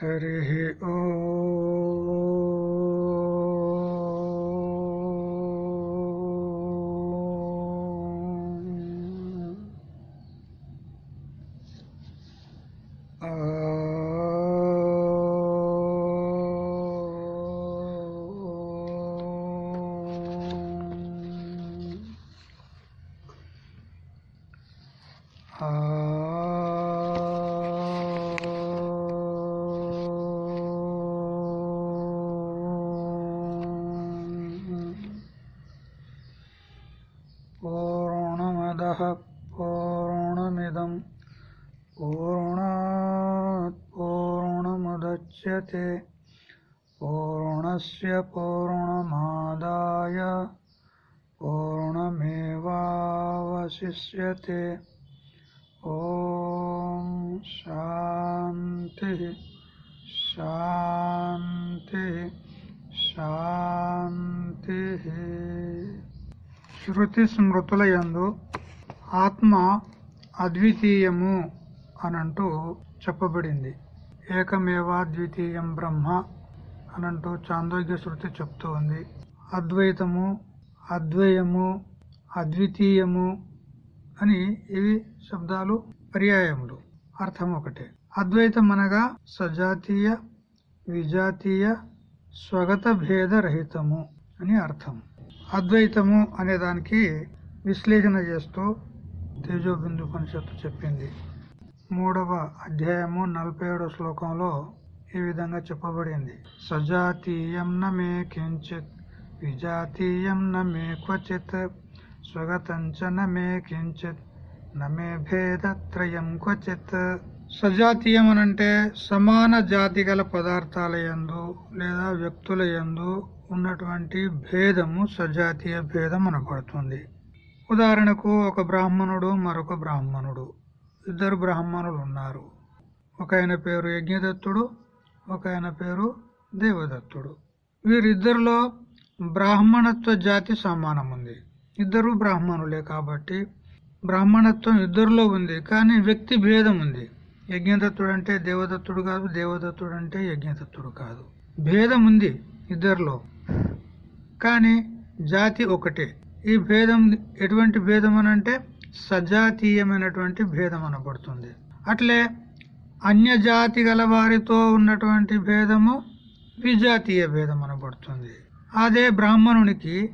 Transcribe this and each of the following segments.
हरिः ॐ ఓ ఓం శాంతి. శాంతి. శాంతి. శృతి స్మృతుల ఎందు ఆత్మ అద్వితీయము అనంటూ చెప్పబడింది. ఏకమేవా ద్వితీయం బ్రహ్మ అనంటూ చాందోగ్య శృతి చెప్తూ ఉంది అద్వైతము అద్వయము అద్వితీయము అని ఇవి శబ్దాలు పర్యాయములు. అర్థం ఒకటే. అద్వైతం అనగా సజాతీయ విజాతీయ స్వగత భేద రహితము అని అర్థం. అద్వైతము అనే దానికి విశ్లేషణ చేస్తూ తేజోబిందు ఉపనిషత్తు చెప్పింది. మూడవ అధ్యాయము నలభై ఏడవ శ్లోకంలో ఈ విధంగా చెప్పబడింది. సజాతీయం మే కించిత్ విజాతీయం మే క్వచిత్ స్వగతంచ నమే కించిత్ నమే భేదత్రయం క్వచిత్. సజాతీయం అంటే సమాన జాతి గల పదార్థాల యందు లేదా వ్యక్తుల యందు ఉన్నటువంటి భేదము సజాతీయ భేదం అనబడుతుంది. ఉదాహరణకు ఒక బ్రాహ్మణుడు మరొక బ్రాహ్మణుడు. ఇద్దరు బ్రాహ్మణులు ఉన్నారు ఒక ఆయన పేరు యజ్ఞదత్తుడు ఒక ఆయన పేరు దేవదత్తుడు. వీరిద్దరిలో బ్రాహ్మణత్వ జాతి సమానం ఉంది ఇద్దరు బ్రాహ్మణులే కాబట్టి బ్రాహ్మణత్వం ఇద్దరిలో ఉంది కానీ వ్యక్తి భేదం ఉంది. యజ్ఞదత్తుడు అంటే దేవదత్తుడు కాదు దేవదత్తుడు అంటే యజ్ఞదత్తుడు కాదు. భేదం ఉంది ఇద్దరిలో. కానీ జాతి ఒకటే. ఈ భేదం ఎటువంటి భేదం అనంటే సజాతీయమైనటువంటి భేదం అనబడుతుంది. అట్లే అన్యజాతి గల వారితో ఉన్నటువంటి భేదము విజాతీయ భేదం అనబడుతుంది. అదే బ్రాహ్మణునికి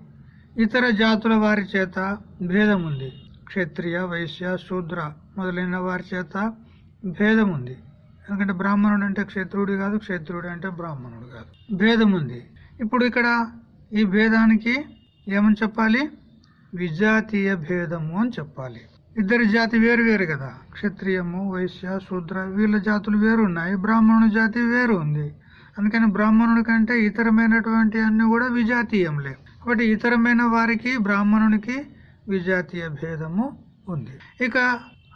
ఇతర జాతుల వారి చేత భేదం ఉంది క్షత్రియ వైశ్య శూద్ర మొదలైన వారి చేత భేదం ఉంది ఎందుకంటే బ్రాహ్మణుడు అంటే క్షత్రుడు కాదు క్షత్రుడు అంటే బ్రాహ్మణుడు కాదు. భేదం ఉంది ఇప్పుడు ఇక్కడ ఈ భేదానికి ఏమని చెప్పాలి? విజాతీయ భేదము అని చెప్పాలి. ఇద్దరి జాతి వేరు వేరు కదా. క్షత్రియము వైశ్య శూద్ర వీళ్ళ జాతులు వేరు ఉన్నాయి. బ్రాహ్మణుడి జాతి వేరు ఉంది. అందుకని బ్రాహ్మణుడి కంటే ఇతరమైనటువంటి అన్ని కూడా విజాతీయంలే. కాబట్టి ఇతరమైన వారికి బ్రాహ్మణునికి విజాతీయ భేదము ఉంది. ఇక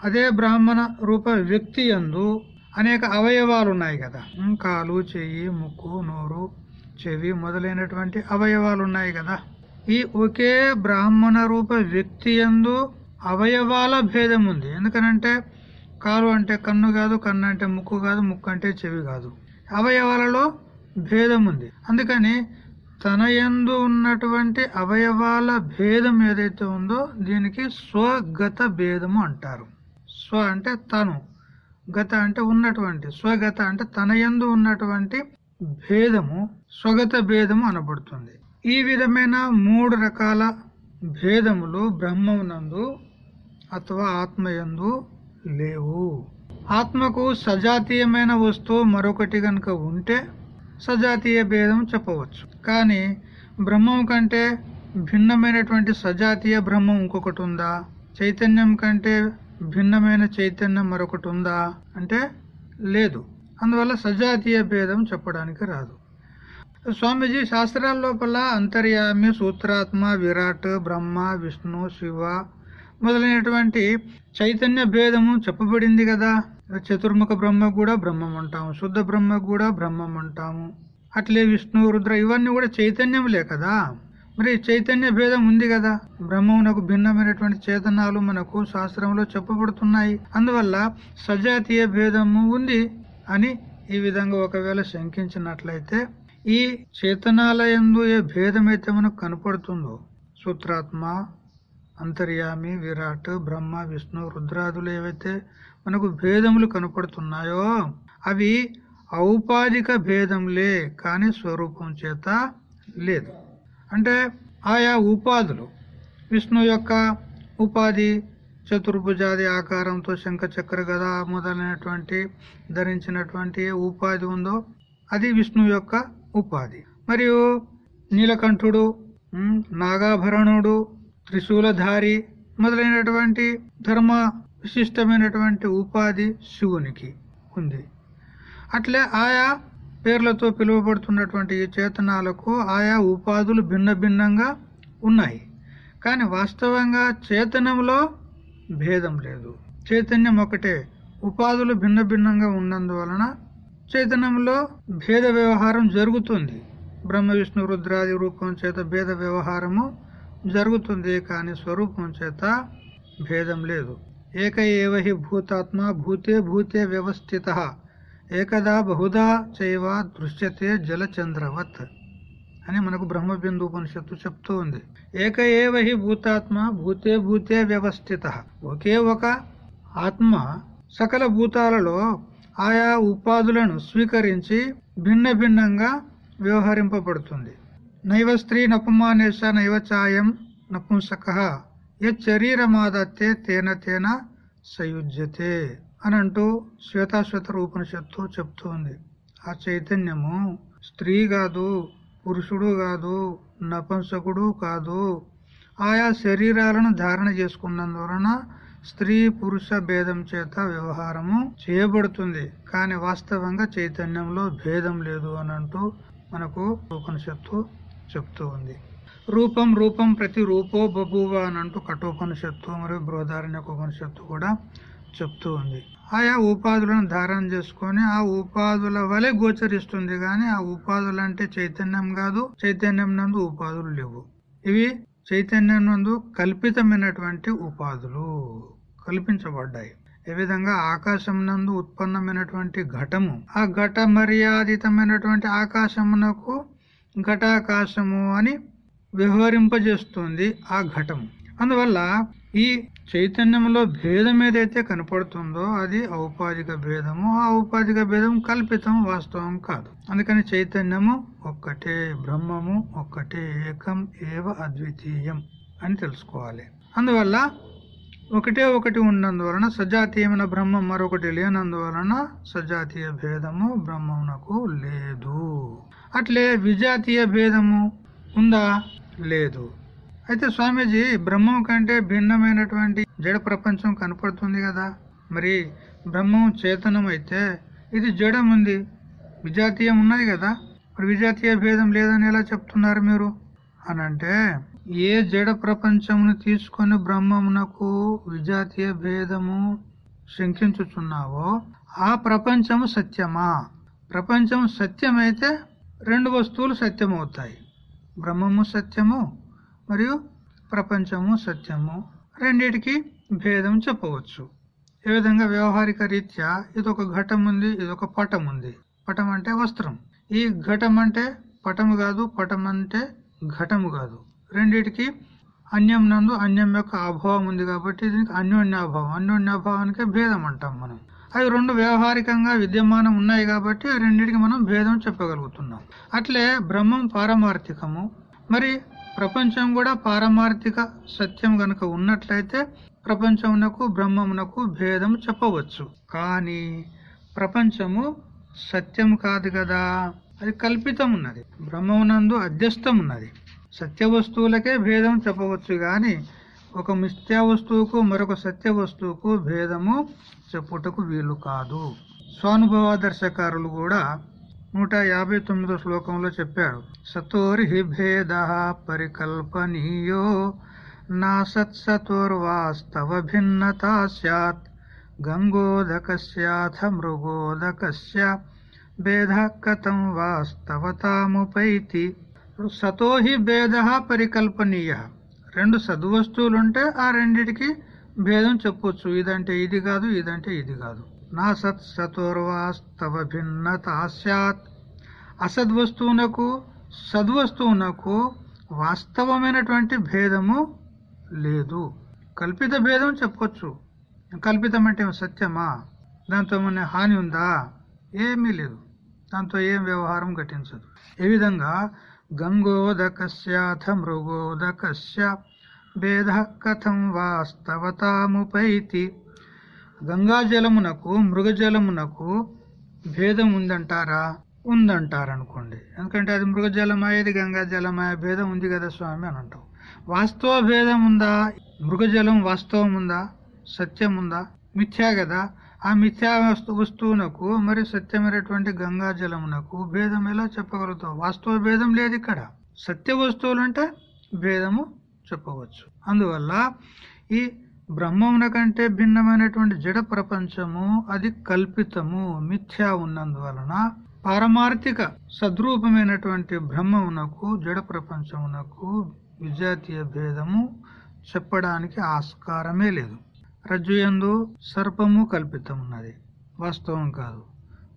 అదే బ్రాహ్మణ రూప వ్యక్తి యందు అనేక అవయవాలు ఉన్నాయి కదా కాలు చెయ్యి ముక్కు నోరు చెవి మొదలైనటువంటి అవయవాలు ఉన్నాయి కదా. ఈ ఒకే బ్రాహ్మణ రూప వ్యక్తి యందు అవయవాల భేదం ఉంది. ఎందుకనంటే కాలు అంటే కన్ను కాదు కన్ను అంటే ముక్కు కాదు ముక్కు అంటే చెవి కాదు. అవయవాలలో భేదం ఉంది. అందుకని తన యందు ఉన్నటువంటి అవయవాల భేదం ఏదైతే ఉందో దీనికి స్వగత భేదము అంటారు. స్వ అంటే తను గత అంటే ఉన్నటువంటి స్వగత అంటే తన యందు ఉన్నటువంటి భేదము స్వగత భేదము అనబడుతుంది. ఈ విధమైన మూడు రకాల భేదములు బ్రహ్మమునందు అథవా ఆత్మయందు లేవు. ఆత్మకు సజాతీయమైన వస్తువు మరొకటి గనుక ఉంటే సజాతీయ భేదం చెప్పవచ్చు. కానీ బ్రహ్మం కంటే భిన్నమైనటువంటి సజాతీయ బ్రహ్మం ఇంకొకటి ఉందా? చైతన్యం కంటే భిన్నమైన చైతన్యం మరొకటి ఉందా? అంటే లేదు. అందువల్ల సజాతీయ భేదం చెప్పడానికి రాదు. స్వామీజీ శాస్త్రాల లోపల అంతర్యామి సూత్రాత్మ విరాట్ బ్రహ్మ విష్ణు శివ మొదలైనటువంటి చైతన్య భేదము చెప్పబడింది కదా? చతుర్ముఖ బ్రహ్మ కూడా బ్రహ్మం అంటాము శుద్ధ బ్రహ్మ కూడా బ్రహ్మం అంటాము అట్లే విష్ణు రుద్ర ఇవన్నీ కూడా చైతన్యములే కదా? మరి చైతన్య భేదం ఉంది కదా? బ్రహ్మమునకు భిన్నమైనటువంటి చేతనాలు మనకు శాస్త్రంలో చెప్పబడుతున్నాయి. అందువల్ల సజాతీయ భేదము ఉంది అని ఈ విధంగా ఒకవేళ శంకించినట్లయితే ఈ చేతనాలయందు ఏ భేదమైతే మనకు కనపడుతుందో సూత్రాత్మ అంతర్యామి విరాట్ బ్రహ్మ విష్ణు రుద్రాదులు ఏవైతే మనకు భేదములు కనపడుతున్నాయో అవి ఔపాధిక భేదంలే కానీ స్వరూపం చేత లేదు. అంటే ఆయా ఉపాధులు విష్ణు యొక్క ఉపాధి చతుర్భుజాది ఆకారంతో శంఖ చక్ర గద మొదలైనటువంటి ధరించినటువంటి ఉపాధి ఉందో అది విష్ణు యొక్క ఉపాధి. మరియు నీలకంఠుడు నాగాభరణుడు త్రిశూలధారి మొదలైనటువంటి ధర్మ విశిష్టమైనటువంటి ఉపాధి శివునికి ఉంది. అట్లే ఆయా పేర్లతో పిలువబడుతున్నటువంటి ఈ చేతనాలకు ఆయా ఉపాధులు భిన్న భిన్నంగా ఉన్నాయి. కానీ వాస్తవంగా చేతనంలో భేదం లేదు. చైతన్యం ఒకటే. ఉపాధులు భిన్న భిన్నంగా ఉన్నందువలన చైతన్యంలో భేద వ్యవహారం జరుగుతుంది. బ్రహ్మ విష్ణు రుద్రాది రూపం చేత భేద వ్యవహారము జరుగుతుంది కానీ స్వరూపం చేత భేదం లేదు. ఏక ఏవహి భూతాత్మ భూతే భూతే వ్యవస్థిత. ఏకదా బహుదా చైవ దృశ్యతే జలచంద్రవత్ అని మనకు బ్రహ్మబిందు ఉపనిషత్తు చెప్తూ ఉంది. ఏక ఏవహి భూతాత్మ భూతే భూతే వ్యవస్థిత. ఒకే ఒక ఆత్మ సకల భూతాలలో ఆయా ఉపాధులను స్వీకరించి భిన్న భిన్నంగా వ్యవహరింపబడుతుంది. నైవ స్త్రీ నపుమానేశ నైవ చాయం నపుంసక. యరీరమాదత్తే తేన తేన సయుజ్యతే అని అంటూ శ్వేతాశ్వేత ఉపనిషత్తు చెప్తూ ఉంది ఆ చైతన్యము స్త్రీ కాదు పురుషుడు కాదు నపంసకుడు కాదు ఆయా శరీరాలను ధారణ చేసుకున్నందువలన స్త్రీ పురుష భేదం చేత వ్యవహారము చేయబడుతుంది. కానీ వాస్తవంగా చైతన్యంలో భేదం లేదు అని అంటూ మనకు ఉపనిషత్తు చెప్తూ ఉంది. రూపం రూపం ప్రతి రూపో బభూవ అని అంటూ కఠోపనిషత్తు మరియు బృహదారణ్య ఉపనిషత్తు కూడా చెప్తూ ఉంది. ఆయా ఉపాధులను ధారణ చేసుకొని ఆ ఉపాధుల వలె గోచరిస్తుంది కానీ ఆ ఉపాధులు అంటే చైతన్యం కాదు చైతన్యం నందు ఉపాధులు లేవు. ఇవి చైతన్యం నందు కల్పితమైనటువంటి ఉపాధులు కల్పించబడ్డాయి. ఏ విధంగా ఆకాశం నందు ఉత్పన్నమైనటువంటి ఘటము ఆ ఘట మర్యాదితమైనటువంటి ఆకాశమునకు ఘటాకాశము అని వ్యవహరింపజేస్తుంది ఆ ఘటము. అందువల్ల ఈ చైతన్యంలో భేదం ఏదైతే కనపడుతుందో అది ఔపాధిక భేదము. ఆ ఔపాధిక భేదం కల్పితం వాస్తవం కాదు. అందుకని చైతన్యము ఒక్కటే బ్రహ్మము ఒక్కటే ఏకం ఏవ అద్వితీయం అని తెలుసుకోవాలి. అందువల్ల ఒకటే ఒకటి ఉన్నందువలన సజాతీయమైన బ్రహ్మం మరొకటి లేనందువలన సజాతీయ భేదము బ్రహ్మమునకు లేదు. అట్లే విజాతీయ భేదము ఉందా? లేదు. అయితే స్వామీజీ బ్రహ్మం కంటే భిన్నమైనటువంటి జడ ప్రపంచం కనపడుతుంది కదా? మరి బ్రహ్మం చేతనం అయితే ఇది జడం ఉంది. విజాతీయం ఉన్నది కదా? మరి విజాతీయ భేదం లేదని ఎలా చెప్తున్నారు మీరు? అనంటే ఏ జడ ప్రపంచమును తీసుకొని బ్రహ్మమునకు విజాతీయ భేదము శంకించుచున్నావో ఆ ప్రపంచము సత్యమా? ప్రపంచం సత్యమైతే రెండు వస్తువులు సత్యమవుతాయి. బ్రహ్మము సత్యము మరియు ప్రపంచము సత్యము. రెండిటికి భేదం చెప్పవచ్చు. ఏ విధంగా వ్యవహారిక రీత్యా ఇదొక ఘటం ఉంది ఇదొక పటం ఉంది పటం అంటే వస్త్రం. ఈ ఘటం అంటే పటము కాదు పటం అంటే ఘటము కాదు. రెండిటికి అన్యం నందు అన్యం యొక్క అభావం ఉంది కాబట్టి దీనికి అన్యోన్యాభావం. అన్యోన్యాభావానికే భేదం అంటాం మనం. అవి రెండు వ్యవహారికంగా విద్యమానం ఉన్నాయి కాబట్టి ఆ రెండింటికి మనం భేదం చెప్పగలుగుతున్నాం. అట్లే బ్రహ్మం పారమార్థికము. మరి ప్రపంచం కూడా పారమార్థిక సత్యం గనక ఉన్నట్లయితే ప్రపంచమునకు బ్రహ్మమునకు భేదం చెప్పవచ్చు. కానీ ప్రపంచము సత్యం కాదు కదా. అది కల్పితం ఉన్నది బ్రహ్మమునందు అధ్యస్థం ఉన్నది సత్య వస్తువులకే భేదం చెప్పవచ్చు కానీ ఒక మిథ్యా వస్తువుకు మరొక సత్య వస్తువుకు భేదము చెప్పుటకు వీలు కాదు. స్వానుభవ దర్శకారులు కూడా నూట యాభై తొమ్మిదో శ్లోకంలో చెప్పాడు. సతోరి భేద పరికల్పనీయో నా సత్సతోర్వాస్తవ భిన్నత సత్ గంగోదకస్యాథ మృగోదకస్య భేద కథం వాస్తవతాముపైతి. సతోహి భేద పరికల్పనీయ. రెండు సద్వస్తువులుంటే ఆ రెండిటికి భేదం చెప్పొచ్చు. ఇదంటే ఇది కాదు ఇదంటే ఇది కాదు. నా సత్ సతోర్వాస్తవ భిన్నత స్యాత్. అసద్వస్తువునకు సద్వస్తువునకు వాస్తవమైనటువంటి భేదము లేదు. కల్పిత భేదం చెప్పొచ్చు. కల్పితం అంటే సత్యమా? దాంతో మన హాని ఉందా? ఏమీ లేదు. దాంతో ఏం వ్యవహారం ఘటించదు. ఏ విధంగా గంగోదకస్యాథ మృగోదకస్య భేద కథం వాస్తవతాముపైతి. గంగాజలమునకు మృగజలమునకు భేదం ఉందంటారా ఉందంటారనుకోండి. ఎందుకంటే అది మృగజలమయ్యేది ఇది భేదం ఉంది కదా స్వామి అని అంటాం. వాస్తవ భేదం ఉందా? మృగజలం వాస్తవం ఉందా? సత్యం ఉందా? మిథ్యా కదా? ఆ మిథ్యా వస్తు వస్తువునకు మరి సత్యమైనటువంటి గంగా జలమునకు భేదం ఎలా చెప్పగలుగుతావు? వాస్తవ భేదం లేదు ఇక్కడ. సత్య వస్తువులంటే భేదము చెప్పవచ్చు. అందువల్ల ఈ బ్రహ్మమున కంటే భిన్నమైనటువంటి జడ ప్రపంచము అది కల్పితము మిథ్యా ఉన్నందువలన పారమార్థిక సద్రూపమైనటువంటి బ్రహ్మమునకు జడ ప్రపంచమునకు విజాతీయ భేదము చెప్పడానికి ఆస్కారమే లేదు. రజ్జుయందు సర్పము కల్పితం ఉన్నది వాస్తవం కాదు.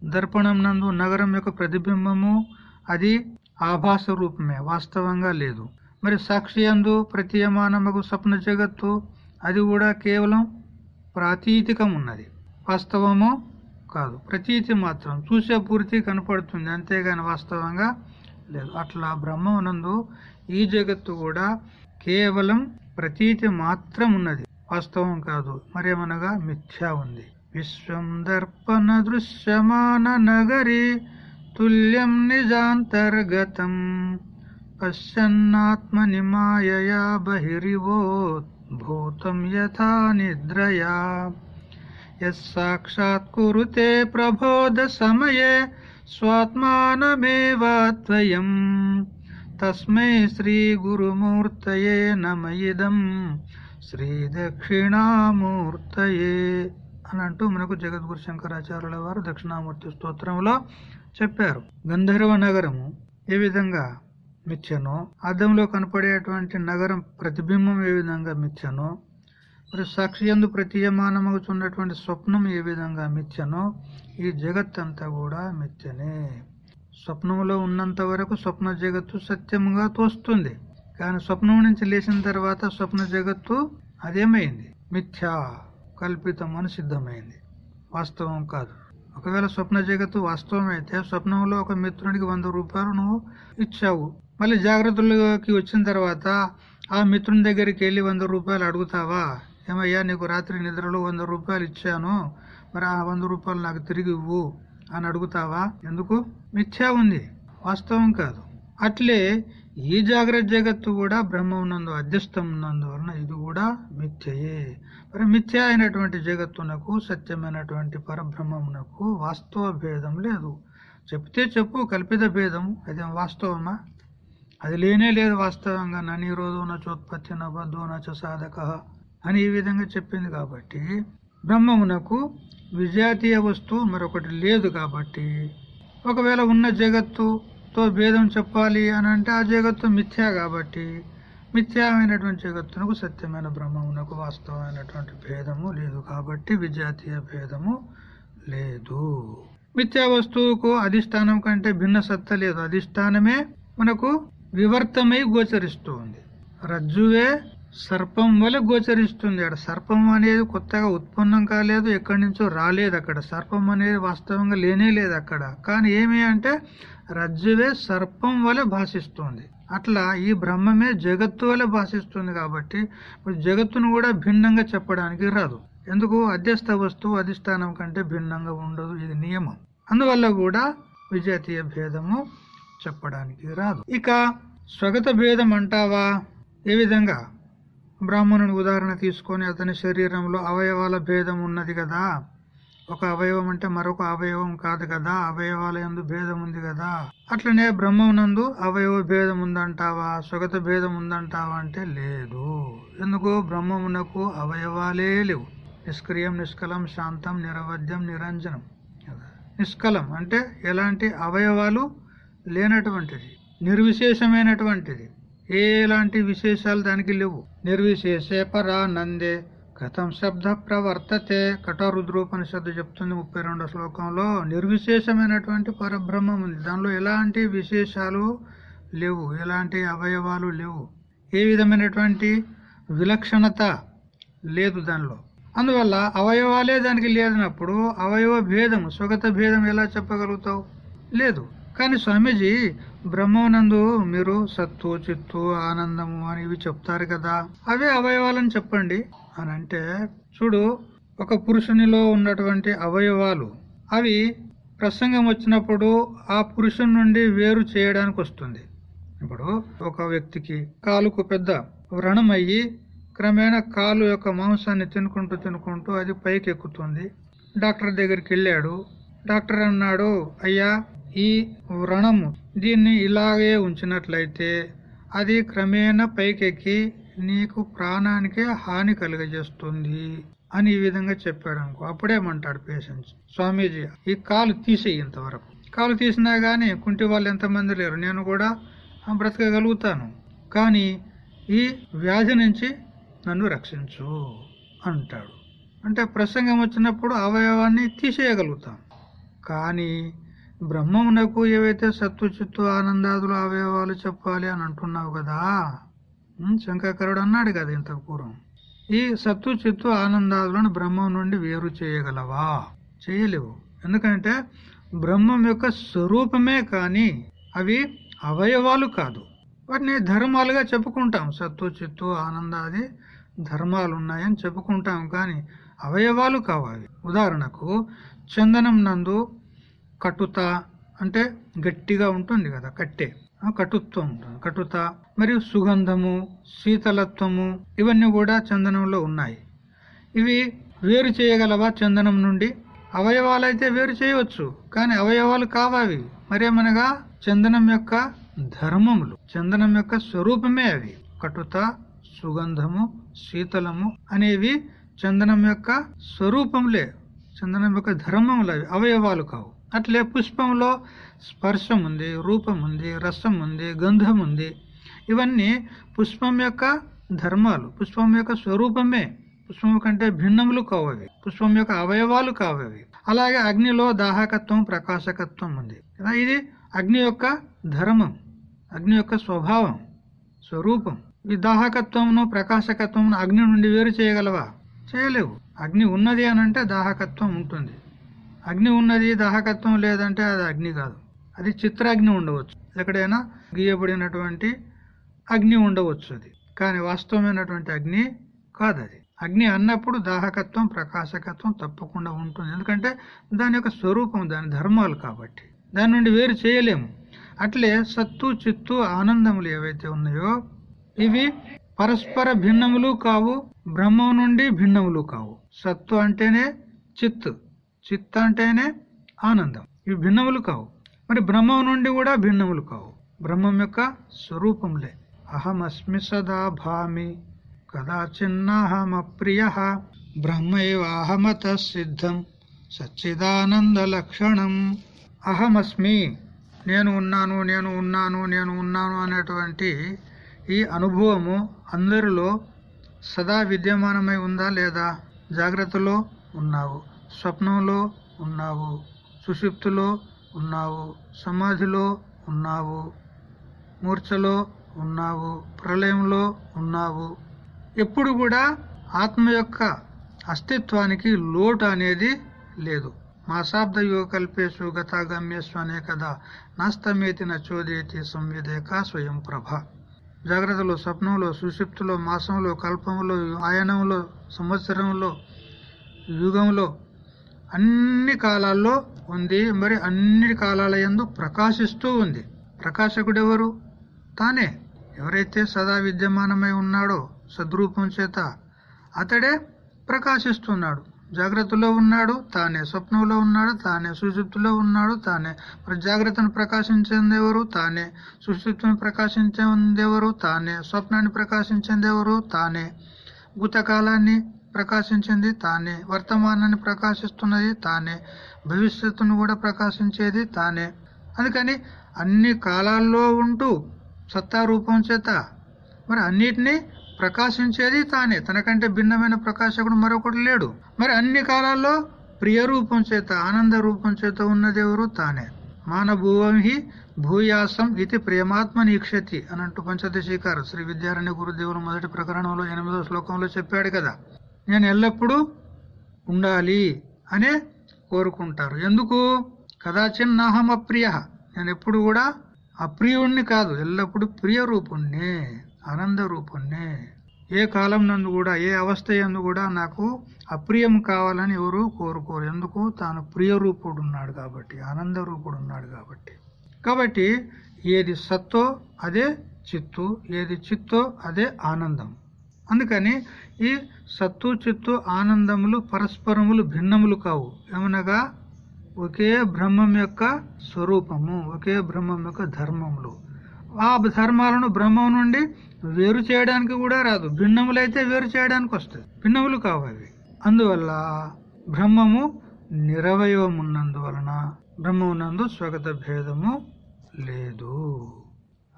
దర్పణం నందు నగరం యొక్క ప్రతిబింబము అది ఆభాస రూపమే వాస్తవంగా లేదు. మరి సాక్షి యందు ప్రతీయమానమగు స్వప్న జగత్తు అది కూడా కేవలం ప్రాతీతికం ఉన్నది వాస్తవము కాదు. ప్రతీతి మాత్రం చూసే పూర్తి కనపడుతుంది. అంతేగాని వాస్తవంగా లేదు. అట్లా బ్రహ్మనందు ఈ జగత్తు కూడా కేవలం ప్రతీతి మాత్రం ఉన్నది వాస్తవం కాదు. మరేమనగా మిథ్యా ఉంది. విశ్వం దర్పణ దృశ్యమాన నగరి తుల్యం నిజాంతర్గతం. పశ్యన్నాత్మని మాయయా బహిరివోద్భూతం యథా నిద్రయా. యస్సాక్షాత్ కురుతే ప్రబోధ సమయే స్వాత్మానమేవాద్వయం తస్మై శ్రీ గురుమూర్తయే నమ ఇదం. శ్రీ దక్షిణామూర్తయే అని అంటూ మనకు జగద్గురు శంకరాచార్యుల వారు దక్షిణామూర్తి స్తోత్రంలో చెప్పారు. గంధర్వ నగరము ఏ విధంగా మిథ్యనో అద్దంలో కనపడేటువంటి నగరం ప్రతిబింబం ఏ విధంగా మిథ్యనో మరి సాక్షి ఎందు ప్రతీయమానమవుతున్నటువంటి స్వప్నం ఏ విధంగా మిథ్యనో ఈ జగత్ అంతా కూడా మిథ్యనే. స్వప్నంలో ఉన్నంత వరకు స్వప్న జగత్తు సత్యముగా తోస్తుంది. కానీ స్వప్నం నుంచి లేచిన తర్వాత స్వప్న జగత్తు అదేమైంది? మిథ్యా కల్పితం అని సిద్ధమైంది. వాస్తవం కాదు. ఒకవేళ స్వప్న జగత్తు వాస్తవం అయితే స్వప్నంలో ఒక మిత్రునికి వంద రూపాయలు నువ్వు ఇచ్చావు. మళ్ళీ జాగ్రత్తలోకి వచ్చిన తర్వాత ఆ మిత్రుని దగ్గరికి వెళ్ళి వంద రూపాయలు అడుగుతావా? ఏమయ్యా నీకు రాత్రి నిద్రలో వంద రూపాయలు ఇచ్చాను. మరి ఆ వంద రూపాయలు నాకు తిరిగి ఇవ్వు అని అడుగుతావా? ఎందుకు? మిథ్యా ఉంది. వాస్తవం కాదు. అట్లే ఈ జాగ్రత్త జగత్తు కూడా బ్రహ్మమునందు అధ్యస్థమున్నందు ఉన్నందువలన ఇది కూడా మిథ్యయే. మరి మిథ్య అయినటువంటి జగత్తునకు సత్యమైనటువంటి పరబ్రహ్మమునకు వాస్తవ భేదం లేదు. చెప్తే చెప్పు కల్పిత భేదం అదేం వాస్తవమా? అది లేనే లేదు వాస్తవంగా. నని రోజు నచోత్పత్తి నబద్ధో నచ సాధక అని ఈ విధంగా చెప్పింది కాబట్టి బ్రహ్మమునకు విజాతీయ వస్తువు మరొకటి లేదు కాబట్టి ఒకవేళ ఉన్న జగత్తు జగత్తుతో భేదం చెప్పాలి అని అంటే ఆ జగత్తు మిథ్యా కాబట్టి మిథ్యామైనటువంటి జగత్తునకు సత్యమైన బ్రహ్మమునకు వాస్తవమైనటువంటి భేదము లేదు కాబట్టి విజాతీయ భేదము లేదు. మిథ్యా వస్తువుకు అధిష్టానం కంటే భిన్న సత్త లేదు. అధిష్టానమే మనకు వివర్తమై గోచరిస్తుంది. రజ్జువే సర్పం వల్ల గోచరిస్తుంది. అక్కడ సర్పం అనేది కొత్తగా ఉత్పన్నం కాలేదు ఎక్కడి నుంచో రాలేదు అక్కడ. సర్పం అనేది వాస్తవంగా లేనే లేదు అక్కడ. కానీ ఏమి అంటే రజ్జువే సర్పం వలె భాషిస్తుంది. అట్లా ఈ బ్రహ్మమే జగత్తు వలె భాషిస్తుంది కాబట్టి ఇప్పుడు జగత్తును కూడా భిన్నంగా చెప్పడానికి రాదు. ఎందుకు? అధ్యస్థ వస్తువు అధిష్టానం కంటే భిన్నంగా ఉండదు. ఇది నియమం. అందువల్ల కూడా విజాతీయ భేదము చెప్పడానికి రాదు. ఇక స్వగత భేదం అంటావా? ఏ విధంగా? బ్రాహ్మణుని ఉదాహరణ తీసుకొని అతని శరీరంలో అవయవాల భేదం ఉన్నది కదా. ఒక అవయవం అంటే మరొక అవయవం కాదు కదా? అవయవాల ఎందు భేదం ఉంది కదా? అట్లనే బ్రహ్మమునందు అవయవ భేదం ఉందంటావా సుగత భేదం ఉందంటావా అంటే లేదు. ఎందుకు బ్రహ్మమునకు అవయవాలే లేవు. నిష్క్రియం నిష్కలం శాంతం నిరవధ్యం నిరంజనం. నిష్కలం అంటే ఎలాంటి అవయవాలు లేనటువంటిది నిర్విశేషమైనటువంటిది. ఎలాంటి విశేషాలు దానికి లేవు? నిర్విశేషే పరానందే. కథం శబ్ద ప్రవర్తతే కఠరుద్రోపనిషత్తు చెప్తుంది ముప్పై రెండో శ్లోకంలో. నిర్విశేషమైనటువంటి పరబ్రహ్మం ఉంది. దానిలో ఎలాంటి విశేషాలు లేవు? ఎలాంటి అవయవాలు లేవు? ఏ విధమైనటువంటి విలక్షణత లేదు దానిలో. అందువల్ల అవయవాలే దానికి లేదన్నప్పుడు అవయవ భేదం స్వగత భేదం ఎలా చెప్పగలుగుతావు? లేదు. కానీ స్వామీజీ బ్రహ్మనందు మీరు సత్తు చిత్తు ఆనందము అని ఇవి చెప్తారు కదా. అవే అవయవాలని చెప్పండి. అని అంటే చూడు ఒక పురుషునిలో ఉన్నటువంటి అవయవాలు అవి ప్రసంగం వచ్చినప్పుడు ఆ పురుషుని నుండి వేరు చేయడానికి వస్తుంది. ఇప్పుడు ఒక వ్యక్తికి కాలుకు పెద్ద వ్రణం అయ్యి క్రమేణా కాలు యొక్క మాంసాన్ని తినుకుంటూ తినుకుంటూ అది పైకి ఎక్కుతుంది డాక్టర్ దగ్గరికి వెళ్ళాడు. డాక్టర్ అన్నాడు అయ్యా ఈ వ్రణము దీన్ని ఇలాగే ఉంచినట్లయితే అది క్రమేణా పైకెక్కి నీకు ప్రాణానికే హాని కలుగజేస్తుంది అని ఈ విధంగా చెప్పాడు అనుకో. అప్పుడేమంటాడు పేషెంట్స్ స్వామీజీ ఈ కాలు తీసేయి ఇంతవరకు కాలు తీసినా గానీ కుంటి వాళ్ళు ఎంతమంది లేరు. నేను కూడా బ్రతకగలుగుతాను. కానీ ఈ వ్యాధి నుంచి నన్ను రక్షించు అంటాడు. అంటే ప్రసంగం వచ్చినప్పుడు అవయవాన్ని తీసేయగలుగుతాం. కానీ బ్రహ్మమునకు ఏవైతే సత్తు చిత్తు ఆనందాదులు అవయవాలు చెప్పాలి అని అంటున్నావు కదా? ఉం, అన్నాడు కదా ఇంతకు పూర్వం. ఈ సత్తు చిత్తు ఆనందాదులను బ్రహ్మం నుండి వేరు చేయగలవా? చేయలేవు. ఎందుకంటే బ్రహ్మం యొక్క స్వరూపమే కానీ అవి అవయవాలు కాదు. వాటిని ధర్మాలుగా చెప్పుకుంటాం. సత్తు చిత్తు ఆనందాది ధర్మాలు ఉన్నాయని చెప్పుకుంటాం కానీ అవయవాలు కావాలి ఉదాహరణకు చందనం నందు కటుత అంటే గట్టిగా ఉంటుంది కదా కట్టే. కటుత్వం ఉంటుంది. కటుత మరియు సుగంధము శీతలత్వము ఇవన్నీ కూడా చందనంలో ఉన్నాయి. ఇవి వేరు చేయగలవా చందనం నుండి? అవయవాలు అయితే వేరు చేయవచ్చు కానీ అవయవాలు కావావి. మరేమనగా చందనం యొక్క ధర్మములు చందనం యొక్క స్వరూపమే అవి. కటుత సుగంధము శీతలము అనేవి చందనం యొక్క స్వరూపములే. చందనం యొక్క ధర్మములు అవి. అవయవాలు కావు. అట్లే పుష్పంలో స్పర్శం ఉంది రూపం ఉంది రసం ఉంది గంధం ఉంది ఇవన్నీ పుష్పం యొక్క ధర్మాలు పుష్పం యొక్క స్వరూపమే. పుష్పం కంటే భిన్నములు కావవి. పుష్పం యొక్క అవయవాలు కావవి. అలాగే అగ్నిలో దాహకత్వం ప్రకాశకత్వం ఉంది. ఇది అగ్ని యొక్క ధర్మం అగ్ని యొక్క స్వభావం స్వరూపం. ఈ దాహకత్వమును ప్రకాశకత్వంను అగ్ని నుండి వేరు చేయగలవా? చేయలేవు. అగ్ని ఉన్నది అని అంటే దాహకత్వం ఉంటుంది. అగ్ని ఉన్నది దాహకత్వం లేదంటే అది అగ్ని కాదు. అది చిత్రాగ్ని ఉండవచ్చు. ఎక్కడైనా గీయబడినటువంటి అగ్ని ఉండవచ్చు అది. కానీ వాస్తవమైనటువంటి అగ్ని కాదు అది. అగ్ని అన్నప్పుడు దాహకత్వం ప్రకాశకత్వం తప్పకుండా ఉంటుంది. ఎందుకంటే దాని యొక్క స్వరూపం దాని ధర్మాలు కాబట్టి. దాని నుండి వేరు చేయలేము. అట్లే సత్తు చిత్తు ఆనందములు ఏవైతే ఉన్నాయో ఇవి పరస్పర భిన్నములు కావు బ్రహ్మం నుండి భిన్నములు కావు. సత్తు అంటేనే చిత్తు. చిత్త అంటేనే ఆనందం. ఇవి భిన్నములు కావు. మరి బ్రహ్మం నుండి కూడా భిన్నములు కావు. బ్రహ్మం యొక్క స్వరూపంలే అహమస్మి సదా భామి కదాచిన్నహమప్రియ బ్రహ్మైవాహమత సిద్ధం సచ్చిదానంద లక్షణం అహమస్మి నేను ఉన్నాను నేను ఉన్నాను నేను ఉన్నాను అనేటువంటి ఈ అనుభవము అందరిలో సదా విద్యమానమై ఉందా లేదా జాగ్రత్తలో ఉన్నావు. స్వప్నంలో ఉన్నావు సుషుప్తిలో ఉన్నావు సమాధిలో ఉన్నావు మూర్ఛలో ఉన్నావు ప్రళయంలో ఉన్నావు. ఎప్పుడు కూడా ఆత్మ యొక్క అస్తిత్వానికి లోటు అనేది లేదు. మాశాబ్ద కల్పేశు గతాగమ్యస్వ అనే కదా నాస్తమేతి నచోదేతి సంవిధేక స్వయం ప్రభ. జాగ్రత్తలో స్వప్నంలో సుషిప్తులో మాసంలో కల్పంలో ఆయనంలో సంవత్సరంలో యుగంలో అన్ని కాలాల్లో ఉంది. మరి అన్ని కాలాల ఎందు ప్రకాశిస్తూ ఉంది. ప్రకాశకుడు ఎవరు తానే. ఎవరైతే సదా విద్యమానమై ఉన్నాడో సద్రూపం చేత అతడే ప్రకాశిస్తున్నాడు. జాగ్రత్తలో ఉన్నాడు తానే స్వప్నంలో ఉన్నాడు తానే సుషుప్తిలో ఉన్నాడు తానే. మరి జాగ్రత్తను ప్రకాశించేందెవరు? తానే. సుషుప్తిని ప్రకాశించేందెవరు? తానే. స్వప్నాన్ని ప్రకాశించేందెవరు? తానే. భూతకాలాన్ని ప్రకాశించింది తానే. వర్తమానాన్ని ప్రకాశిస్తున్నది తానే. భవిష్యత్తును కూడా ప్రకాశించేది తానే. అందుకని అన్ని కాలాల్లో ఉంటూ సత్తా రూపం చేత మరి అన్నిటినీ ప్రకాశించేది తానే. తనకంటే భిన్నమైన ప్రకాశకుడు మరొకడు లేడు. మరి అన్ని కాలాల్లో ప్రియ రూపం చేత ఆనంద రూపం చేత ఉన్నదెవరు తానే. మానభూవంహి భూయాసం ఇది ప్రేమాత్మ నీక్షతి అనంటూ పంచదశీకారు శ్రీ విద్యారణ్య గురుదేవులు మొదటి ప్రకరణంలో ఎనిమిదో శ్లోకంలో చెప్పాడు కదా. నేను ఎల్లప్పుడూ ఉండాలి అనే కోరుకుంటారు. ఎందుకు? కదాచిన్ నాహం అప్రియ నేను ఎప్పుడు కూడా అప్రియుణ్ణి కాదు ఎల్లప్పుడూ ప్రియ రూపుణ్ణి ఆనంద రూపుణ్ణి ఏ కాలం నందు కూడా ఏ అవస్థ ఎందు కూడా నాకు అప్రియం కావాలని ఎవరు కోరుకోరు. ఎందుకు? తాను ప్రియ రూపుడు ఉన్నాడు కాబట్టి ఆనంద రూపుడు ఉన్నాడు కాబట్టి. కాబట్టి ఏది సత్తో అదే చిత్తు. ఏది చిత్తో అదే ఆనందం. అందుకని ఈ సత్తు చిత్తు ఆనందములు పరస్పరములు భిన్నములు కావు. ఏమనగా? ఒకే బ్రహ్మం యొక్క స్వరూపము ఒకే బ్రహ్మం యొక్క ధర్మములు. ఆ ధర్మాలను బ్రహ్మం నుండి వేరు చేయడానికి కూడా రాదు. భిన్నములైతే వేరు చేయడానికి వస్తుంది భిన్నములు కావు అవి. అందువల్ల బ్రహ్మము నిరవయవమున్నందువలన బ్రహ్మమునందు స్వగత భేదము లేదు.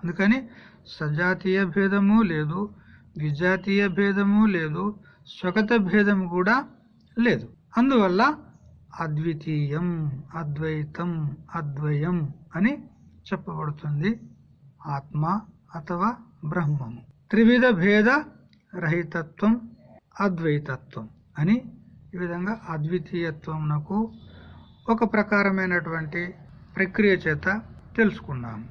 అందుకని సజాతీయ భేదము లేదు. విజాతీయ భేదము లేదు స్వగత భేదము కూడా లేదు. అందువల్ల అద్వితీయం అద్వైతం అద్వయం అని చెప్పబడుతుంది ఆత్మ అథవా బ్రహ్మము. త్రివిధ భేద రహితత్వం అద్వైతత్వం అని ఈ విధంగా అద్వితీయత్వంనకు ఒక ప్రకారమైనటువంటి ప్రక్రియ చేత తెలుసుకున్నాము.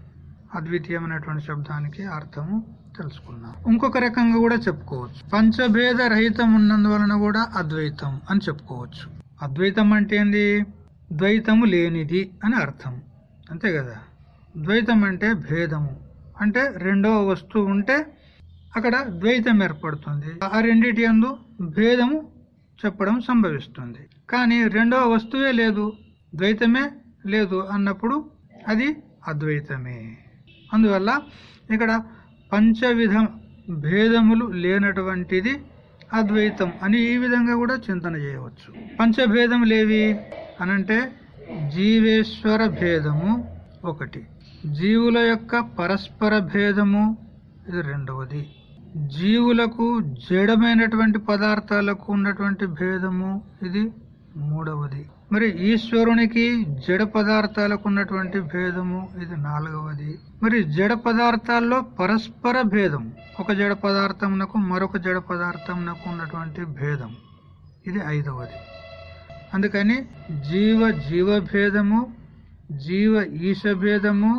అద్వితీయమైనటువంటి శబ్దానికి అర్థము తెలుసుకున్నాం ఇంకొక రకంగా కూడా చెప్పుకోవచ్చు. పంచభేద రహితం ఉన్నందువలన కూడా అద్వైతం అని చెప్పుకోవచ్చు. అద్వైతం అంటే ఏంది? ద్వైతము లేనిది అని అర్థం. అంతే కదా? ద్వైతం అంటే భేదము. అంటే రెండవ వస్తువు ఉంటే అక్కడ ద్వైతం ఏర్పడుతుంది. ఆ రెండిటి అందు భేదము చెప్పడం సంభవిస్తుంది. కానీ రెండవ వస్తువే లేదు. ద్వైతమే లేదు అన్నప్పుడు అది అద్వైతమే. అందువల్ల ఇక్కడ పంచవిధ భేదములు లేనటువంటిది అద్వైతం అని ఈ విధంగా కూడా చింతన చేయవచ్చు. పంచభేదములేవి అనంటే జీవేశ్వర భేదము ఒకటి. జీవుల యొక్క పరస్పర భేదము ఇది రెండవది. జీవులకు జడమైనటువంటి పదార్థాలకు ఉన్నటువంటి భేదము ఇది మూడవది. మరి ఈశ్వరునికి జడ పదార్థాలకు ఉన్నటువంటి భేదము ఇది నాలుగవది. మరి జడ పదార్థాల్లో పరస్పర భేదం ఒక జడ పదార్థమునకు మరొక జడ పదార్థంనకు ఉన్నటువంటి భేదం ఇది ఐదవది. అందుకని జీవ జీవ భేదము జీవ ఈశ భేదము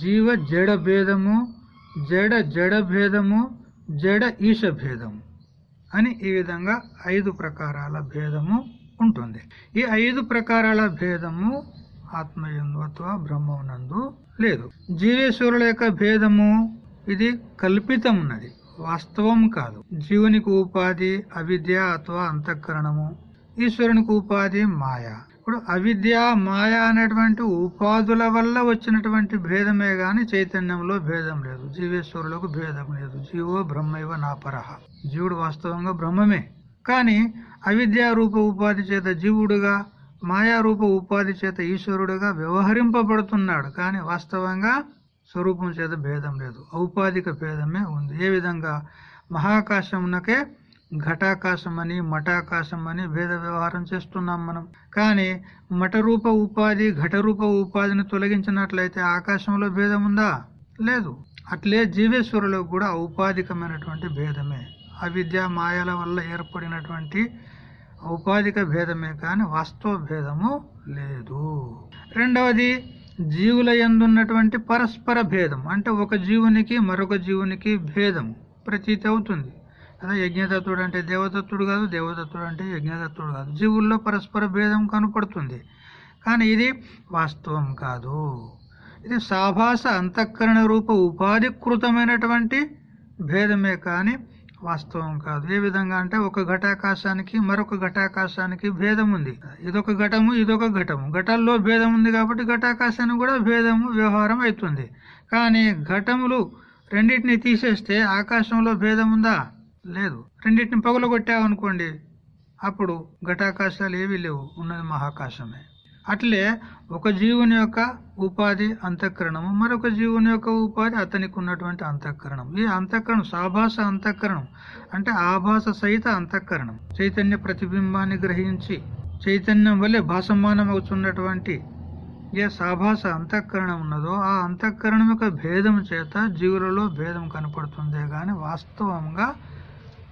జీవ జడ భేదము జడ జడ భేదము జడ ఈశ భేదము అని ఈ విధంగా ఐదు ప్రకారాల భేదము ఉంటుంది. ఈ ఐదు ప్రకారాల భేదము ఆత్మయందు అథవా బ్రహ్మనందు లేదు. జీవేశ్వరుల యొక్క భేదము ఇది కల్పితం ఉన్నది వాస్తవం కాదు. జీవునికి ఉపాధి అవిద్య అథవా అంతఃకరణము ఈశ్వరునికి ఉపాధి మాయా. ఇప్పుడు అవిద్య మాయ అనేటువంటి ఉపాధుల వల్ల వచ్చినటువంటి భేదమే గాని చైతన్యంలో భేదం లేదు. జీవేశ్వరులకు భేదం లేదు. జీవో బ్రహ్మైవ నాపరహ జీవుడు వాస్తవంగా బ్రహ్మమే. కానీ అవిద్యారూప ఉపాధి చేత జీవుడుగా మాయారూప ఉపాధి చేత ఈశ్వరుడుగా వ్యవహరింపబడుతున్నాడు. కానీ వాస్తవంగా స్వరూపం చేత భేదం లేదు. ఔపాధిక భేదమే ఉంది. ఏ విధంగా? మహాకాశమునకే ఘటాకాశం అని మఠాకాశం అని భేద వ్యవహారం చేస్తున్నాం మనం. కానీ మఠరూప ఉపాధి ఘటరూప ఉపాధిని తొలగించినట్లయితే ఆకాశంలో భేదం ఉందా? లేదు. అట్లే జీవేశ్వరులకు కూడా ఔపాధికమైనటువంటి భేదమే. అవిద్య మాయల వల్ల ఏర్పడినటువంటి ఔపాధిక భేదమే కానీ వాస్తవ భేదము లేదు. రెండవది జీవుల ఎందున్నటువంటి పరస్పర భేదం. అంటే ఒక జీవునికి మరొక జీవునికి భేదం ప్రతీతి అవుతుంది. కదా యజ్ఞతత్తుడు అంటే దేవతత్తుడు కాదు దేవదత్తుడు అంటే యజ్ఞదత్తుడు కాదు. జీవుల్లో పరస్పర భేదం కనపడుతుంది. కానీ ఇది వాస్తవం కాదు. ఇది సాభాస అంతఃకరణ రూప ఉపాధికృతమైనటువంటి భేదమే కానీ వాస్తవం కాదు. ఏ విధంగా అంటే ఒక ఘటాకాశానికి మరొక ఘటాకాశానికి భేదం ఉంది. ఇదొక ఘటము ఇదొక ఘటము. ఘటాల్లో భేదం ఉంది కాబట్టి ఘటాకాశానికి కూడా భేదము వ్యవహారం అవుతుంది. కానీ ఘటములు రెండింటిని తీసేస్తే ఆకాశంలో భేదం ఉందా? లేదు. రెండింటిని పగులగొట్టావు అనుకోండి అప్పుడు ఘటాకాశాలు ఏవి లేవు. ఉన్నది మహాకాశమే. అట్లే ఒక జీవుని యొక్క ఉపాధి అంతఃకరణము మరొక జీవుని యొక్క ఉపాధి అతనికి ఉన్నటువంటి అంతఃకరణం. ఈ అంతఃకరణం సాభాస అంతఃకరణం అంటే ఆభాస సహిత అంతఃకరణం. చైతన్య ప్రతిబింబాన్ని గ్రహించి చైతన్యం వల్లే భాసమానం అవుతున్నటువంటి ఏ సాభాస అంతఃకరణం ఉన్నదో ఆ అంతఃకరణం యొక్క భేదం చేత జీవులలో భేదం కనపడుతుందే గాని వాస్తవంగా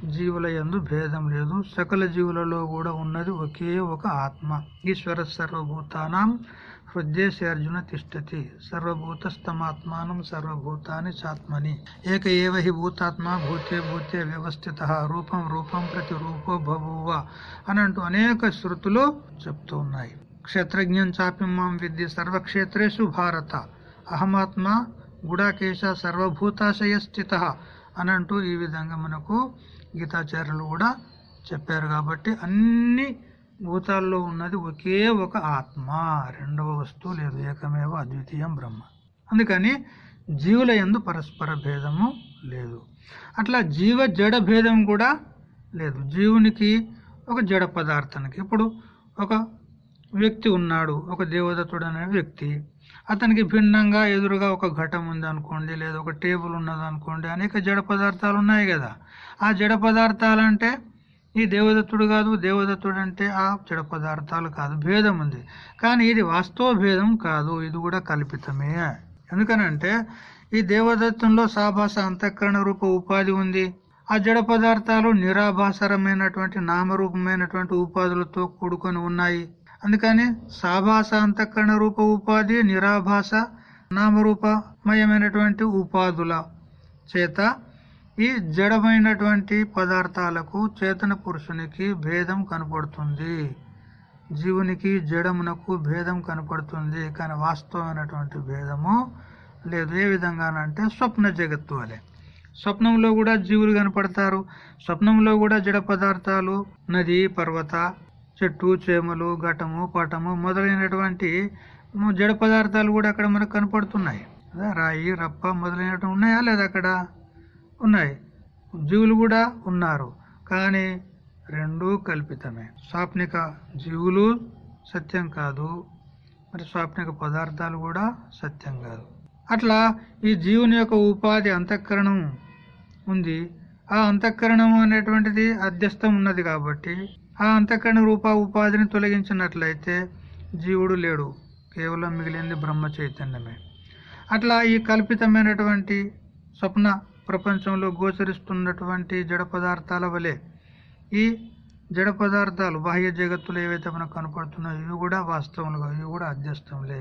జీవుల యందు భేదం లేదు. సకల జీవులలో కూడా ఉన్నది ఒకే ఒక ఆత్మ. ఈశ్వర సర్వభూతానం హృదయ అర్జున తిష్టతి. సర్వభూతస్తమాత్మానం సర్వభూతాని చాత్మని ఏక ఏవ హి భూతాత్మ భూతే భూతే వ్యవస్థిత. రూపం రూపం ప్రతి రూపో బభూవ అని అంటూ అనేక శృతులు చెప్తూ ఉన్నాయి. క్షేత్రజ్ఞం చాపి మాం విద్య సర్వక్షేత్రేషు భారత. అహమాత్మ గుడాకేశ సర్వభూతాశయ స్థిత అని అంటూ ఈ విధంగా మనకు గీతాచార్యులు కూడా చెప్పారు కాబట్టి అన్ని భూతాల్లో ఉన్నది ఒకే ఒక ఆత్మ రెండవ వస్తువు లేదు ఏకమేవ అద్వితీయం బ్రహ్మ. అందుకని జీవుల ఎందు పరస్పర భేదము లేదు. అట్లా జీవ జడ భేదం కూడా లేదు. జీవునికి ఒక జడ పదార్థానికి. ఇప్పుడు ఒక వ్యక్తి ఉన్నాడు ఒక దేవదత్తుడు అనే వ్యక్తి. అతనికి భిన్నంగా ఎదురుగా ఒక ఘటం ఉంది అనుకోండి లేదా ఒక టేబుల్ ఉన్నది అనుకోండి అనేక జడ పదార్థాలు ఉన్నాయి కదా. ఆ జడ పదార్థాలు అంటే ఈ దేవదత్తుడు కాదు దేవదత్తుడు అంటే ఆ జడ పదార్థాలు కాదు భేదం ఉంది. కానీ ఇది వాస్తవ భేదం కాదు ఇది కూడా కల్పితమే. ఎందుకనంటే ఈ దేవదత్తంలో సాభాస అంతఃకరణ రూప ఉపాధి ఉంది. ఆ జడ పదార్థాలు నిరాభాసరమైనటువంటి నామరూపమైనటువంటి ఉపాధులతో కూడుకొని ఉన్నాయి. అందుకని సాభాస అంతఃకరణ రూప ఉపాధి నిరాభాస నామరూపమయమైనటువంటి ఉపాధుల చేత ఈ జడమైనటువంటి పదార్థాలకు చేతన పురుషునికి భేదం కనపడుతుంది. జీవునికి జడమునకు భేదం కనపడుతుంది. కానీ వాస్తవమైనటువంటి భేదము లేదు. ఏ విధంగానంటే స్వప్న జగత్తు వలె. స్వప్నంలో కూడా జీవులు కనపడతారు. స్వప్నంలో కూడా జడ పదార్థాలు నది పర్వత చెట్టు చేమలు ఘటము పటము మొదలైనటువంటి జడ పదార్థాలు కూడా అక్కడ మనకు కనపడుతున్నాయి. రాయి రప్ప మొదలైనటువంటి ఉన్నాయా లేదా అక్కడ? ఉన్నాయి. జీవులు కూడా ఉన్నారు. కానీ రెండూ కల్పితమే. స్వాప్నిక జీవులు సత్యం కాదు. మరి స్వాప్నిక పదార్థాలు కూడా సత్యం కాదు. అట్లా ఈ జీవుని యొక్క ఉపాధి అంతఃకరణం ఉంది. ఆ అంతఃకరణం అనేటువంటిది అధ్యస్థం ఉన్నది కాబట్టి ఆ అంతఃకరణ రూప ఉపాధిని తొలగించినట్లయితే జీవుడు లేడు. కేవలం మిగిలింది బ్రహ్మ చైతన్యమే. అట్లా ఈ కల్పితమైనటువంటి స్వప్న ప్రపంచంలో గోచరిస్తున్నటువంటి జడ పదార్థాల వలె ఈ జడ పదార్థాలు బాహ్య జగత్తులు ఏవైతే మనకు కనపడుతున్నాయో ఇవి కూడా వాస్తవంగా ఇవి కూడా అధ్యస్థంలే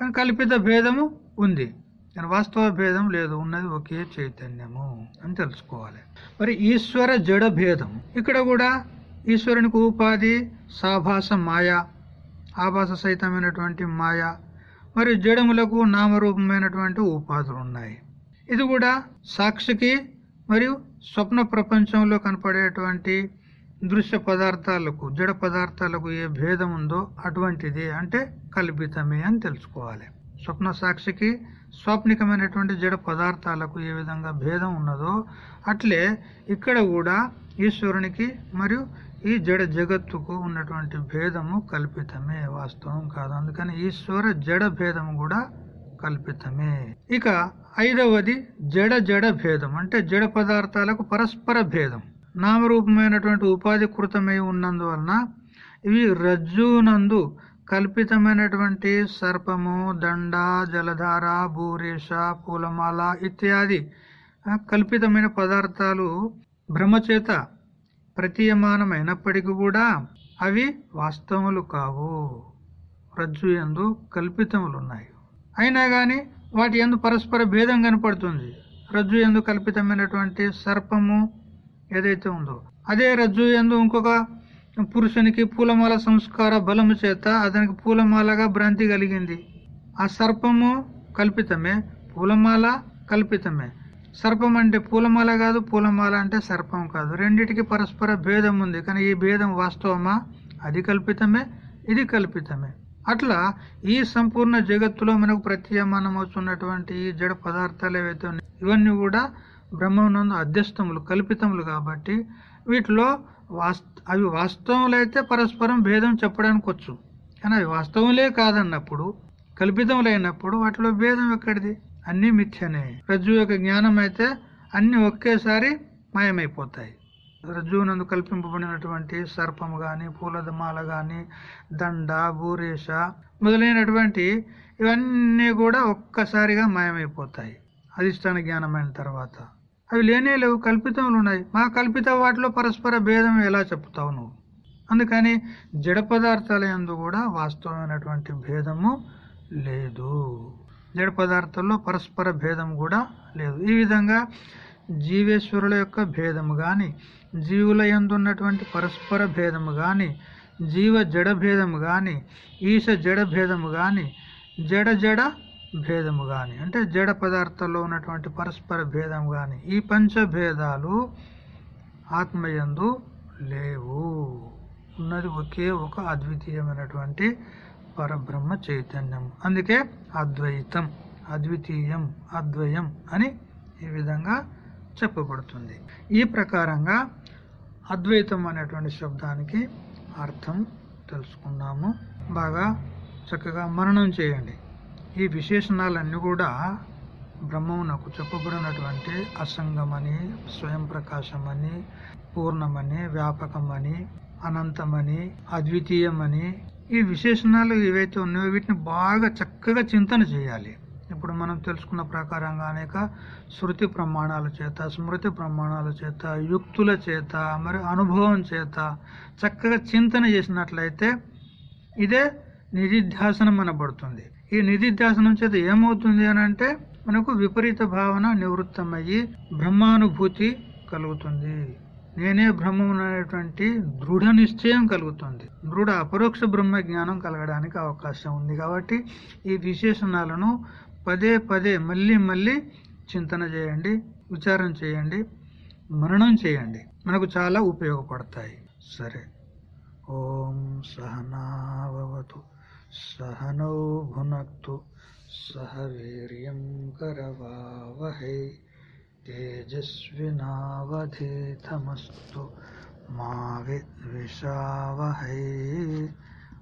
కానీ కల్పిత భేదము ఉంది. కానీ వాస్తవ భేదం లేదు. ఉన్నది ఒకే చైతన్యము అని తెలుసుకోవాలి. మరి ఈశ్వర జడ భేదం. ఇక్కడ కూడా ఈశ్వరునికి ఉపాధి సాభాస మాయ ఆభాస సహితమైనటువంటి మాయ మరి జడములకు నామరూపమైనటువంటి ఉపాధులు ఉన్నాయి. ఇది కూడా సాక్షికి మరియు స్వప్న ప్రపంచంలో కనపడేటువంటి దృశ్య పదార్థాలకు జడ పదార్థాలకు ఏ భేదం ఉందో అటువంటిది అంటే కల్పితమే అని తెలుసుకోవాలి. స్వప్న సాక్షికి స్వాప్నికమైనటువంటి జడ పదార్థాలకు ఏ విధంగా భేదం ఉన్నదో అట్లే ఇక్కడ కూడా ఈశ్వరునికి మరియు ఈ జడ జగత్తుకు ఉన్నటువంటి భేదము కల్పితమే వాస్తవం కాదు. అందుకని ఈశ్వర జడ భేదం కూడా కల్పితమే. ఇక ఐదవది జడ జడ భేదం అంటే జడ పదార్థాలకు పరస్పర భేదం. నామరూపమైనటువంటి ఉపాధి కృతమై ఉన్నందువలన ఇవి రజ్జునందు కల్పితమైనటువంటి సర్పము దండ జలధార భూరేష పూలమాల ఇత్యాది కల్పితమైన పదార్థాలు భ్రమచేత ప్రతీయమానమైనప్పటికీ కూడా అవి వాస్తవములు కావు. రజ్జు ఎందు కల్పితములు ఉన్నాయి అయినా కానీ వాటి ఎందు పరస్పర భేదం కనపడుతుంది. రజ్జు ఎందు కల్పితమైనటువంటి సర్పము ఏదైతే ఉందో అదే రజ్జు ఎందు ఇంకొక పురుషునికి పూలమాల సంస్కార బలము చేత అతనికి పూలమాలగా భ్రాంతి కలిగింది. ఆ సర్పము కల్పితమే పూలమాల కల్పితమే. సర్పం అంటే పూలమాల కాదు పూలమాల అంటే సర్పం కాదు. రెండిటికి పరస్పర భేదం ఉంది. కానీ ఈ భేదం వాస్తవమా? అది కల్పితమే ఇది కల్పితమే. అట్లా ఈ సంపూర్ణ జగత్తులో మనకు ప్రత్యమానం అవుతున్నటువంటి ఈ జడ పదార్థాలు ఏవైతే ఉన్నాయి ఇవన్నీ కూడా బ్రహ్మనందు అధ్యస్థములు కల్పితములు కాబట్టి వీటిలో వాస్త అవి వాస్తవములు అయితే పరస్పరం భేదం చెప్పడానికి వచ్చు కానీ అవి వాస్తవములే కాదన్నప్పుడు కల్పితములైనప్పుడు వాటిలో భేదం ఎక్కడిది? అన్నీ మిథ్యనే. రజ్జు యొక్క జ్ఞానం అయితే అన్నీ ఒకేసారి మాయమైపోతాయి. రజ్జువునందు కల్పింపబడినటువంటి సర్పము కానీ పూలదమాల కానీ దండ బూరేష మొదలైనటువంటి ఇవన్నీ కూడా ఒక్కసారిగా మాయమైపోతాయి. అధిష్టాన జ్ఞానమైన తర్వాత. అవి లేనే లేవు కల్పితములు ఉన్నాయి. మా కల్పిత వాటిలో పరస్పర భేదం ఎలా చెప్తావు నువ్వు? అందుకని జడ పదార్థాల ఎందు కూడా వాస్తవమైనటువంటి భేదము లేదు. జడ పదార్థాల్లో పరస్పర భేదం కూడా లేదు. ఈ విధంగా జీవేశ్వరుల యొక్క భేదము కానీ జీవుల యందు ఉన్నటువంటి పరస్పర భేదము కానీ జీవ జడ భేదము కానీ ఈశ జడ భేదము కానీ జడ జడ భేదము కానీ అంటే జడ పదార్థాల్లో ఉన్నటువంటి పరస్పర భేదం కానీ ఈ పంచభేదాలు ఆత్మయందు లేవు. ఉన్నది ఒకే ఒక అద్వితీయమైనటువంటి పరబ్రహ్మ చైతన్యం అందుకే అద్వైతం అద్వితీయం అద్వయం అని ఈ విధంగా చెప్పబడుతుంది. ఈ ప్రకారంగా అద్వైతం అనేటువంటి శబ్దానికి అర్థం తెలుసుకున్నాము బాగా చక్కగా మననం చేయండి. ఈ విశేషణాలన్నీ కూడా బ్రహ్మమునకు చెప్పబడినటువంటి అసంగమని స్వయం ప్రకాశమని పూర్ణమని వ్యాపకమని అనంతమని అద్వితీయమని ఈ విశేషణాలు ఏవైతే ఉన్నాయో వీటిని బాగా చక్కగా చింతన చేయాలి. ఇప్పుడు మనం తెలుసుకున్న ప్రకారంగా అనేక శృతి ప్రమాణాల చేత స్మృతి ప్రమాణాల చేత యుక్తుల చేత మరి అనుభవం చేత చక్కగా చింతన చేసినట్లయితే ఇదే నిధిధ్యాసనం అనబడుతుంది. ఈ నిధిధ్యాసనం చేత ఏమవుతుంది అని అంటే మనకు విపరీత భావన నివృత్తమయ్యి బ్రహ్మానుభూతి కలుగుతుంది. నేనే బ్రహ్మం అనేటువంటి దృఢ నిశ్చయం కలుగుతుంది. దృఢ అపరోక్ష బ్రహ్మ జ్ఞానం కలగడానికి అవకాశం ఉంది కాబట్టి ఈ విశేషణాలను పదే పదే మళ్ళీ మళ్ళీ చింతన చేయండి విచారం చేయండి మననం చేయండి. మనకు చాలా ఉపయోగపడతాయి. సరే. ఓం సహనావతు సహనౌ భునక్తు సహ వీర్యం కరవావహై తేజస్వినావధీతమస్తు మా విద్విషావహై